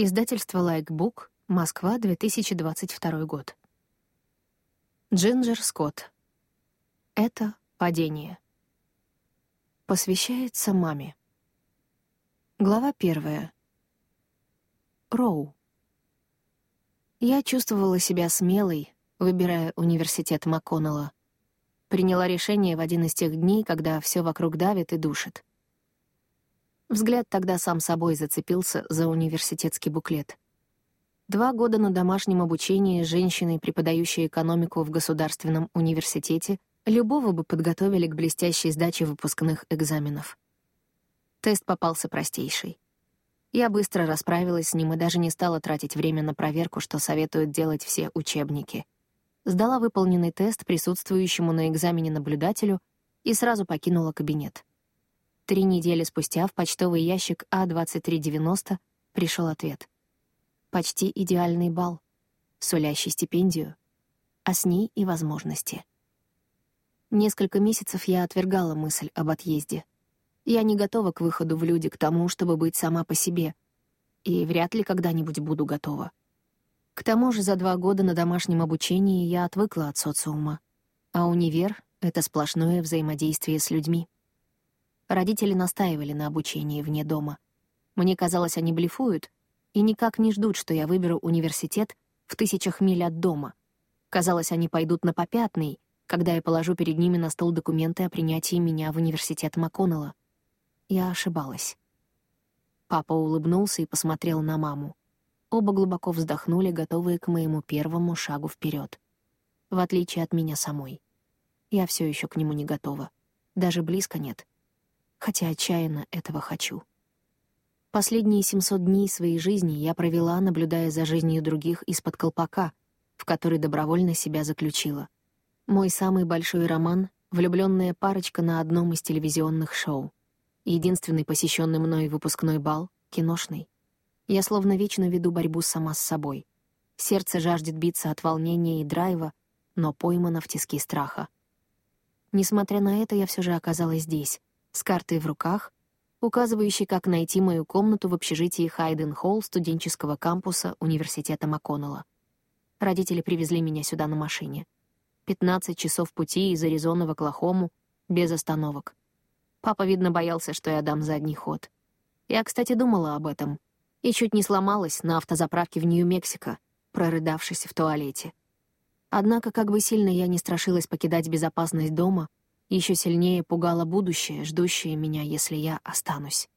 Издательство «Лайкбук», Москва, 2022 год. Джинджер Скотт. Это падение. Посвящается маме. Глава первая. Роу. Я чувствовала себя смелой, выбирая университет МакКоннелла. Приняла решение в один из тех дней, когда все вокруг давит и душит. Взгляд тогда сам собой зацепился за университетский буклет. Два года на домашнем обучении женщины, преподающей экономику в государственном университете, любого бы подготовили к блестящей сдаче выпускных экзаменов. Тест попался простейший. Я быстро расправилась с ним и даже не стала тратить время на проверку, что советуют делать все учебники. Сдала выполненный тест присутствующему на экзамене наблюдателю и сразу покинула кабинет. Три недели спустя в почтовый ящик А2390 пришел ответ. Почти идеальный балл, сулящий стипендию, а с ней и возможности. Несколько месяцев я отвергала мысль об отъезде. Я не готова к выходу в люди, к тому, чтобы быть сама по себе. И вряд ли когда-нибудь буду готова. К тому же за два года на домашнем обучении я отвыкла от социума. А универ — это сплошное взаимодействие с людьми. Родители настаивали на обучении вне дома. Мне казалось, они блефуют и никак не ждут, что я выберу университет в тысячах миль от дома. Казалось, они пойдут на попятный, когда я положу перед ними на стол документы о принятии меня в университет МакКоннелла. Я ошибалась. Папа улыбнулся и посмотрел на маму. Оба глубоко вздохнули, готовые к моему первому шагу вперед. В отличие от меня самой. Я все еще к нему не готова. Даже близко нет хотя отчаянно этого хочу. Последние 700 дней своей жизни я провела, наблюдая за жизнью других из-под колпака, в который добровольно себя заключила. Мой самый большой роман — влюбленная парочка на одном из телевизионных шоу. Единственный посещенный мной выпускной бал — киношный. Я словно вечно веду борьбу сама с собой. Сердце жаждет биться от волнения и драйва, но поймано в тиски страха. Несмотря на это, я все же оказалась здесь, с картой в руках, указывающей, как найти мою комнату в общежитии Хайден-Холл студенческого кампуса Университета МакКоннелла. Родители привезли меня сюда на машине. 15 часов пути из Аризоны в Оклахому, без остановок. Папа, видно, боялся, что я дам задний ход. Я, кстати, думала об этом. И чуть не сломалась на автозаправке в Нью-Мексико, прорыдавшись в туалете. Однако, как бы сильно я не страшилась покидать безопасность дома, еще сильнее пугало будущее, ждущее меня, если я останусь.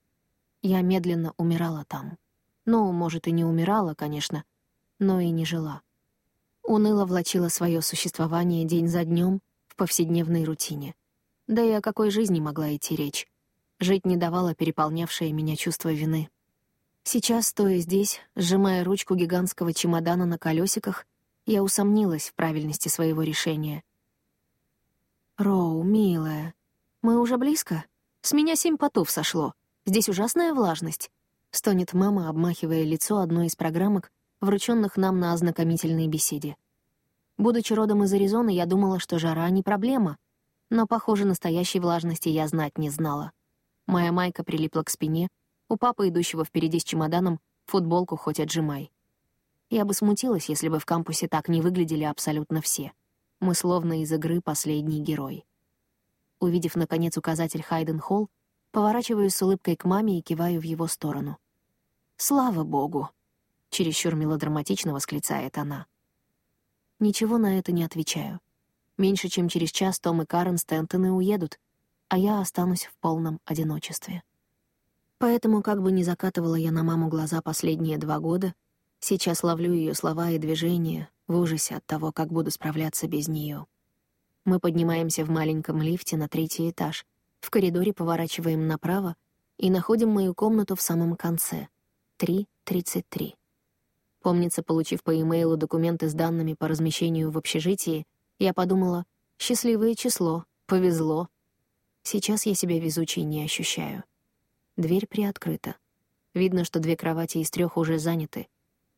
Я медленно умирала там. Ну, может, и не умирала, конечно, но и не жила. Уныло влачила свое существование день за днем в повседневной рутине. Да и о какой жизни могла идти речь? Жить не давало переполнявшее меня чувство вины. Сейчас, стоя здесь, сжимая ручку гигантского чемодана на колесиках, я усомнилась в правильности своего решения — «Роу, милая, мы уже близко? С меня семь потов сошло. Здесь ужасная влажность», — стонет мама, обмахивая лицо одной из программок, врученных нам на ознакомительной беседе. Будучи родом из Аризоны, я думала, что жара не проблема, но, похоже, настоящей влажности я знать не знала. Моя майка прилипла к спине, у папы, идущего впереди с чемоданом, футболку хоть отжимай. Я бы смутилась, если бы в кампусе так не выглядели абсолютно все. Мы словно из игры «Последний герой». Увидев, наконец, указатель Хайден Холл, поворачиваюсь с улыбкой к маме и киваю в его сторону. «Слава богу!» — чересчур мелодраматично восклицает она. Ничего на это не отвечаю. Меньше чем через час Том и Карен Стентоны уедут, а я останусь в полном одиночестве. Поэтому, как бы ни закатывала я на маму глаза последние два года, сейчас ловлю ее слова и движения, в ужасе от того, как буду справляться без нее. Мы поднимаемся в маленьком лифте на третий этаж, в коридоре поворачиваем направо и находим мою комнату в самом конце — 3.33. Помнится, получив по имейлу документы с данными по размещению в общежитии, я подумала, счастливое число, повезло. Сейчас я себя везучей не ощущаю. Дверь приоткрыта. Видно, что две кровати из трех уже заняты.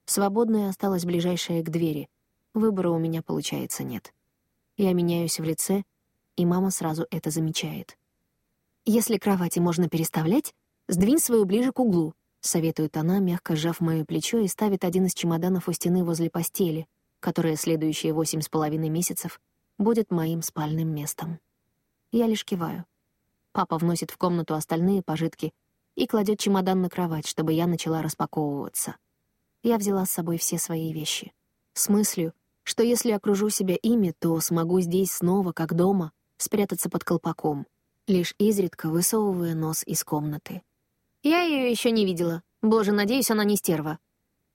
Свободная осталась ближайшая к двери, Выбора у меня, получается, нет. Я меняюсь в лице, и мама сразу это замечает. «Если кровати можно переставлять, сдвинь свою ближе к углу. советует она, мягко сжав мое плечо и ставит один из чемоданов у стены возле постели, которая следующие восемь с половиной месяцев будет моим спальным местом. Я лишь киваю. Папа вносит в комнату остальные пожитки и кладет чемодан на кровать, чтобы я начала распаковываться. Я взяла с собой все свои вещи. С мыслью, что если окружу себя ими, то смогу здесь снова, как дома, спрятаться под колпаком, лишь изредка высовывая нос из комнаты. Я ее еще не видела. Боже, надеюсь, она не стерва.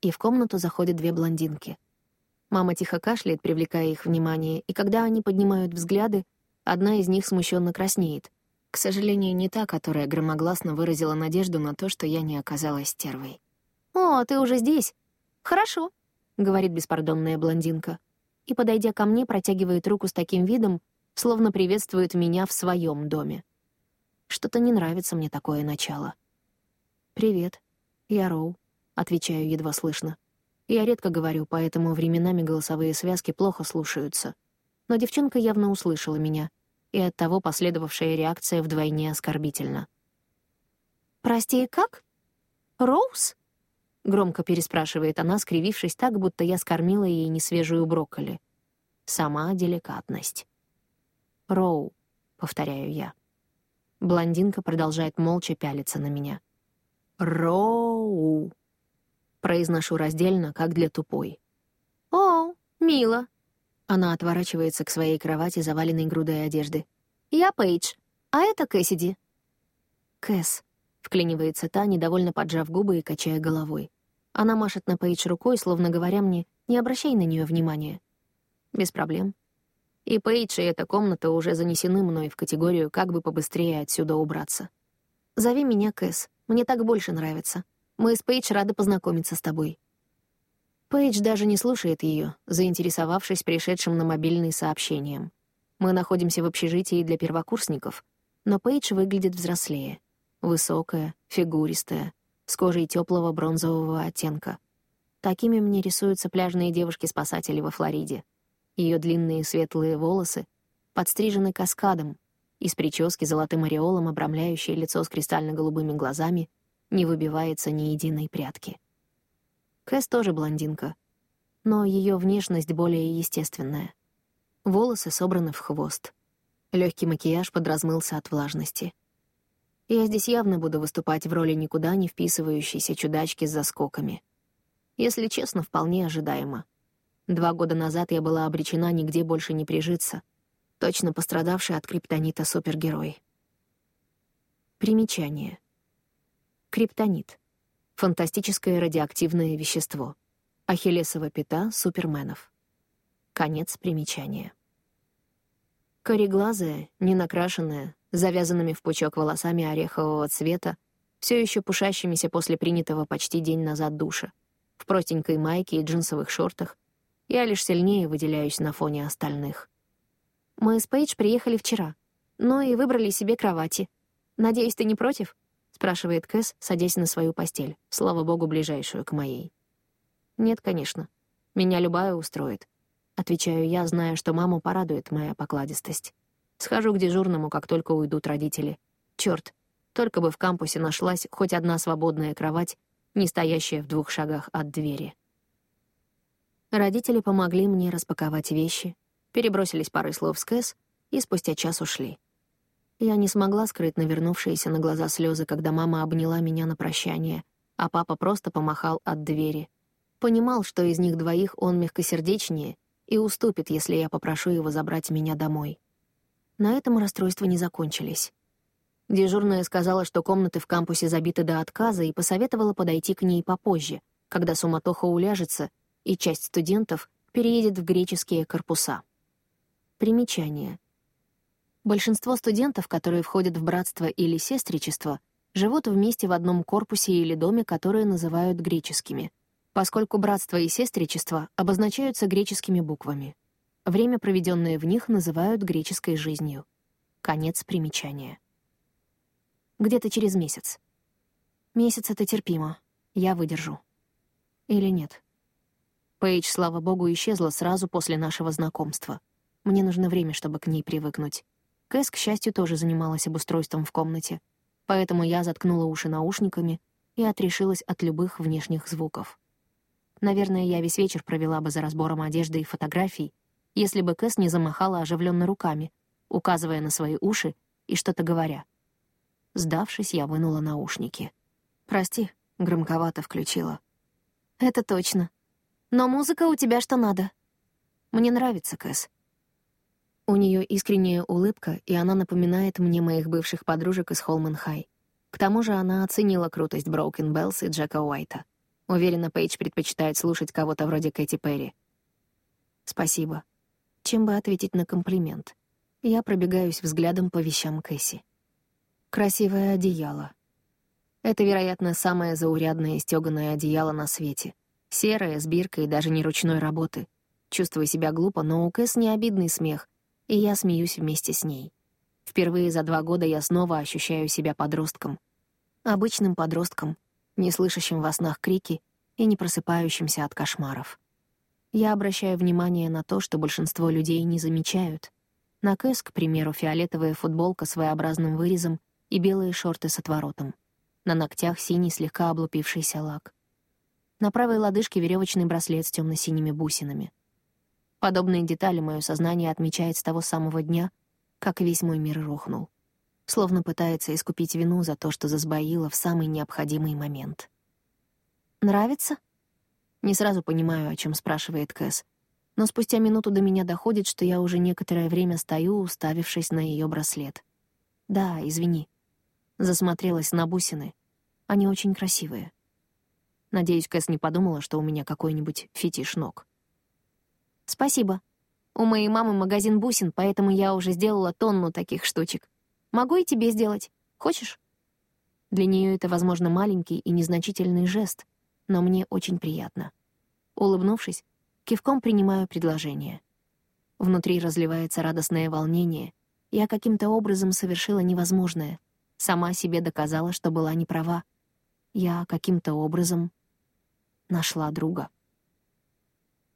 И в комнату заходят две блондинки. Мама тихо кашляет, привлекая их внимание, и когда они поднимают взгляды, одна из них смущенно краснеет. К сожалению, не та, которая громогласно выразила надежду на то, что я не оказалась стервой. «О, ты уже здесь? Хорошо», — говорит беспардонная блондинка. И, подойдя ко мне, протягивает руку с таким видом, словно приветствует меня в своем доме. Что-то не нравится мне такое начало. «Привет, я Роу», — отвечаю едва слышно. Я редко говорю, поэтому временами голосовые связки плохо слушаются. Но девчонка явно услышала меня, и оттого последовавшая реакция вдвойне оскорбительна. «Прости, как? Роуз?» — громко переспрашивает она, скривившись так, будто я скормила ей несвежую брокколи. Сама деликатность. «Роу», — повторяю я. Блондинка продолжает молча пялиться на меня. «Роу», — произношу раздельно, как для тупой. «О, мило». Она отворачивается к своей кровати, заваленной грудой одежды. «Я Пейдж, а это Кэссиди». «Кэс», — вклинивается та, недовольно поджав губы и качая головой. Она машет на Пейдж рукой, словно говоря мне, не обращай на нее внимания. Без проблем. И Пейдж, и эта комната уже занесены мной в категорию «как бы побыстрее отсюда убраться». «Зови меня Кэс, мне так больше нравится. Мы с Пейдж рады познакомиться с тобой». Пейдж даже не слушает ее, заинтересовавшись пришедшим на мобильный сообщением. Мы находимся в общежитии для первокурсников, но Пейдж выглядит взрослее. Высокая, фигуристая, с кожей теплого бронзового оттенка. Такими мне рисуются пляжные девушки-спасатели во Флориде. Ее длинные светлые волосы подстрижены каскадом, из прически золотым ореолом, обрамляющее лицо с кристально-голубыми глазами, не выбивается ни единой прядки. Кэс тоже блондинка, но ее внешность более естественная. Волосы собраны в хвост. Легкий макияж подразмылся от влажности. Я здесь явно буду выступать в роли никуда не вписывающейся чудачки с заскоками. Если честно, вполне ожидаемо — Два года назад я была обречена нигде больше не прижиться, точно пострадавший от криптонита супергерой. Примечание. Криптонит. Фантастическое радиоактивное вещество. Ахиллесова пята суперменов. Конец примечания. Кореглазая, ненакрашенная, завязанными в пучок волосами орехового цвета, все еще пушащимися после принятого почти день назад душа, в простенькой майке и джинсовых шортах, я лишь сильнее выделяюсь на фоне остальных. Мы с Пейдж приехали вчера, но и выбрали себе кровати. «Надеюсь, ты не против?» — спрашивает Кэс, садясь на свою постель, слава богу, ближайшую к моей. «Нет, конечно. Меня любая устроит». Отвечаю я, зная, что маму порадует моя покладистость. Схожу к дежурному, как только уйдут родители. Черт, только бы в кампусе нашлась хоть одна свободная кровать, не стоящая в двух шагах от двери. Родители помогли мне распаковать вещи, перебросились парой слов с Кэс и спустя час ушли. Я не смогла скрыть навернувшиеся на глаза слезы, когда мама обняла меня на прощание, а папа просто помахал от двери. Понимал, что из них двоих он мягкосердечнее и уступит, если я попрошу его забрать меня домой. На этом расстройства не закончились. Дежурная сказала, что комнаты в кампусе забиты до отказа, и посоветовала подойти к ней попозже, когда суматоха уляжется, и часть студентов переедет в греческие корпуса. Примечание. Большинство студентов, которые входят в братство или сестричество, живут вместе в одном корпусе или доме, которые называют греческими, поскольку братство и сестричество обозначаются греческими буквами. Время, проведенное в них, называют греческой жизнью. Конец примечания. Где-то через месяц. Месяц — это терпимо. Я выдержу. Или нет? Пейдж, слава богу, исчезла сразу после нашего знакомства. Мне нужно время, чтобы к ней привыкнуть. Кэс, к счастью, тоже занималась обустройством в комнате. Поэтому я заткнула уши наушниками и отрешилась от любых внешних звуков. Наверное, я весь вечер провела бы за разбором одежды и фотографий, если бы Кэс не замахала оживленно руками, указывая на свои уши и что-то говоря. Сдавшись, я вынула наушники. «Прости», — громковато включила. «Это точно. Но музыка у тебя что надо». «Мне нравится, Кэс». У нее искренняя улыбка, и она напоминает мне моих бывших подружек из Холман Хай. К тому же она оценила крутость Broken Bells и Джека Уайта. Уверена, Пейдж предпочитает слушать кого-то вроде Кэти Перри. «Спасибо». Чем бы ответить на комплимент? Я пробегаюсь взглядом по вещам Кэсси. Красивое одеяло. Это, вероятно, самое заурядное стёганое одеяло на свете. Серое, с биркой и даже не ручной работы. Чувствую себя глупо, но у Кэс не обидный смех, и я смеюсь вместе с ней. Впервые за два года я снова ощущаю себя подростком. Обычным подростком, не слышащим во снах крики и не просыпающимся от кошмаров. Я обращаю внимание на то, что большинство людей не замечают. На Кэс, к примеру, фиолетовая футболка с своеобразным вырезом и белые шорты с отворотом. На ногтях синий слегка облупившийся лак. На правой лодыжке веревочный браслет с темно-синими бусинами. Подобные детали мое сознание отмечает с того самого дня, как весь мой мир рухнул. Словно пытается искупить вину за то, что засбоила в самый необходимый момент. «Нравится?» Не сразу понимаю, о чем спрашивает Кэс, но спустя минуту до меня доходит, что я уже некоторое время стою, уставившись на ее браслет. «Да, извини», Засмотрелась на бусины. Они очень красивые. Надеюсь, Кэс не подумала, что у меня какой-нибудь фетиш ног. «Спасибо. У моей мамы магазин бусин, поэтому я уже сделала тонну таких штучек. Могу и тебе сделать. Хочешь?» Для нее это, возможно, маленький и незначительный жест, но мне очень приятно. Улыбнувшись, кивком принимаю предложение. Внутри разливается радостное волнение. Я каким-то образом совершила невозможное — Сама себе доказала, что была неправа. Я каким-то образом нашла друга.